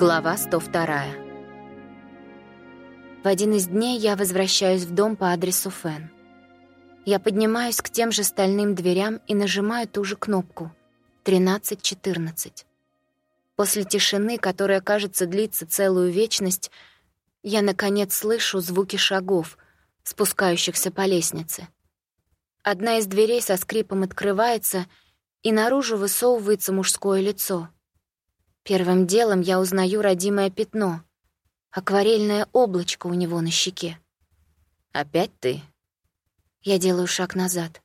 Глава 102. В один из дней я возвращаюсь в дом по адресу Фэн. Я поднимаюсь к тем же стальным дверям и нажимаю ту же кнопку — 13-14. После тишины, которая, кажется, длится целую вечность, я, наконец, слышу звуки шагов, спускающихся по лестнице. Одна из дверей со скрипом открывается, и наружу высовывается мужское лицо — Первым делом я узнаю родимое пятно, акварельное облачко у него на щеке. «Опять ты?» Я делаю шаг назад.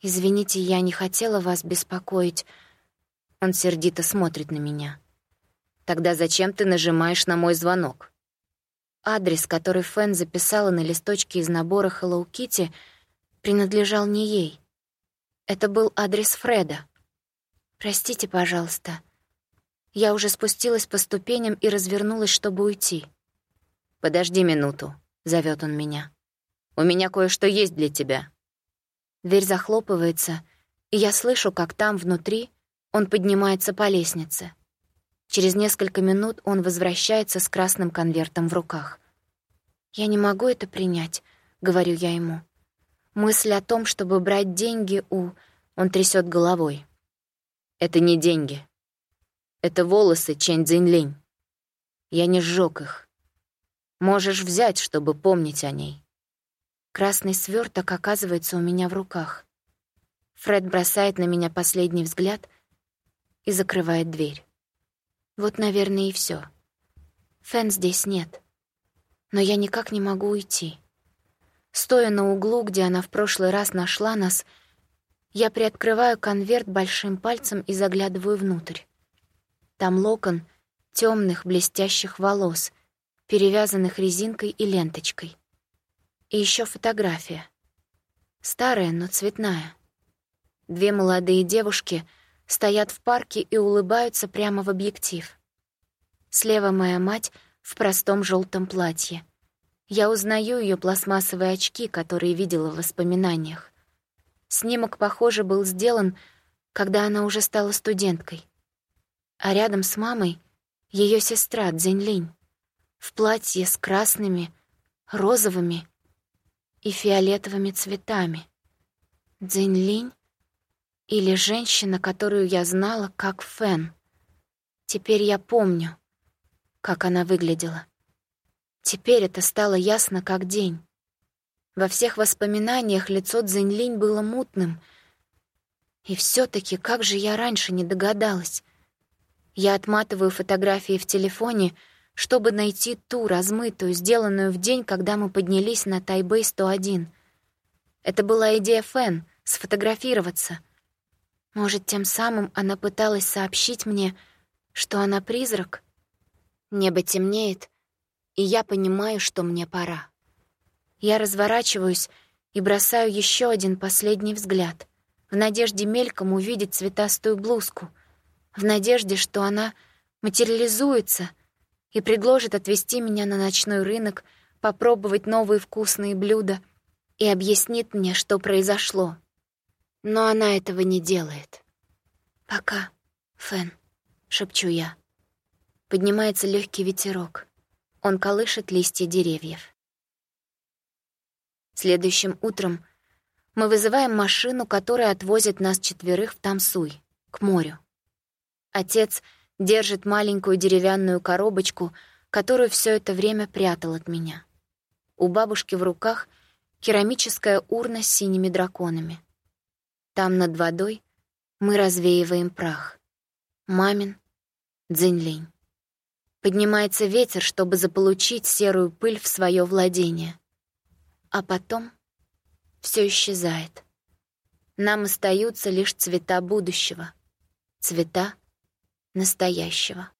«Извините, я не хотела вас беспокоить». Он сердито смотрит на меня. «Тогда зачем ты нажимаешь на мой звонок?» Адрес, который Фэн записала на листочке из набора Hello Kitty, принадлежал не ей. Это был адрес Фреда. «Простите, пожалуйста», я уже спустилась по ступеням и развернулась, чтобы уйти. «Подожди минуту», — зовет он меня. «У меня кое-что есть для тебя». Дверь захлопывается, и я слышу, как там, внутри, он поднимается по лестнице. Через несколько минут он возвращается с красным конвертом в руках. «Я не могу это принять», — говорю я ему. Мысль о том, чтобы брать деньги у... Он трясет головой. «Это не деньги. Это волосы Чэнь Цзиньлинь. Я не сжег их. Можешь взять, чтобы помнить о ней. Красный сверток оказывается у меня в руках. Фред бросает на меня последний взгляд и закрывает дверь. Вот, наверное, и все. Фэн здесь нет. Но я никак не могу уйти. Стоя на углу, где она в прошлый раз нашла нас, я приоткрываю конверт большим пальцем и заглядываю внутрь. Там локон темных блестящих волос, перевязанных резинкой и ленточкой. И еще фотография. Старая, но цветная. Две молодые девушки стоят в парке и улыбаются прямо в объектив. Слева моя мать в простом желтом платье. Я узнаю ее пластмассовые очки, которые видела в воспоминаниях. Снимок, похоже, был сделан, когда она уже стала студенткой а рядом с мамой ее сестра Цзиньлинь в платье с красными, розовыми и фиолетовыми цветами. Цзиньлинь или женщина, которую я знала как Фэн. Теперь я помню, как она выглядела. Теперь это стало ясно как день. Во всех воспоминаниях лицо Цзиньлинь было мутным. И все таки как же я раньше не догадалась? Я отматываю фотографии в телефоне, чтобы найти ту размытую, сделанную в день, когда мы поднялись на Тайбэй-101. Это была идея Фэн — сфотографироваться. Может, тем самым она пыталась сообщить мне, что она призрак? Небо темнеет, и я понимаю, что мне пора. Я разворачиваюсь и бросаю еще один последний взгляд, в надежде мельком увидеть цветастую блузку — в надежде, что она материализуется и предложит отвезти меня на ночной рынок, попробовать новые вкусные блюда и объяснит мне, что произошло. Но она этого не делает. «Пока, Фэн», — шепчу я. Поднимается легкий ветерок. Он колышет листья деревьев. Следующим утром мы вызываем машину, которая отвозит нас четверых в Тамсуй, к морю. Отец держит маленькую деревянную коробочку, которую все это время прятал от меня. У бабушки в руках керамическая урна с синими драконами. Там над водой мы развеиваем прах. Мамин, дзинь Поднимается ветер, чтобы заполучить серую пыль в свое владение. А потом все исчезает. Нам остаются лишь цвета будущего. Цвета, настоящего.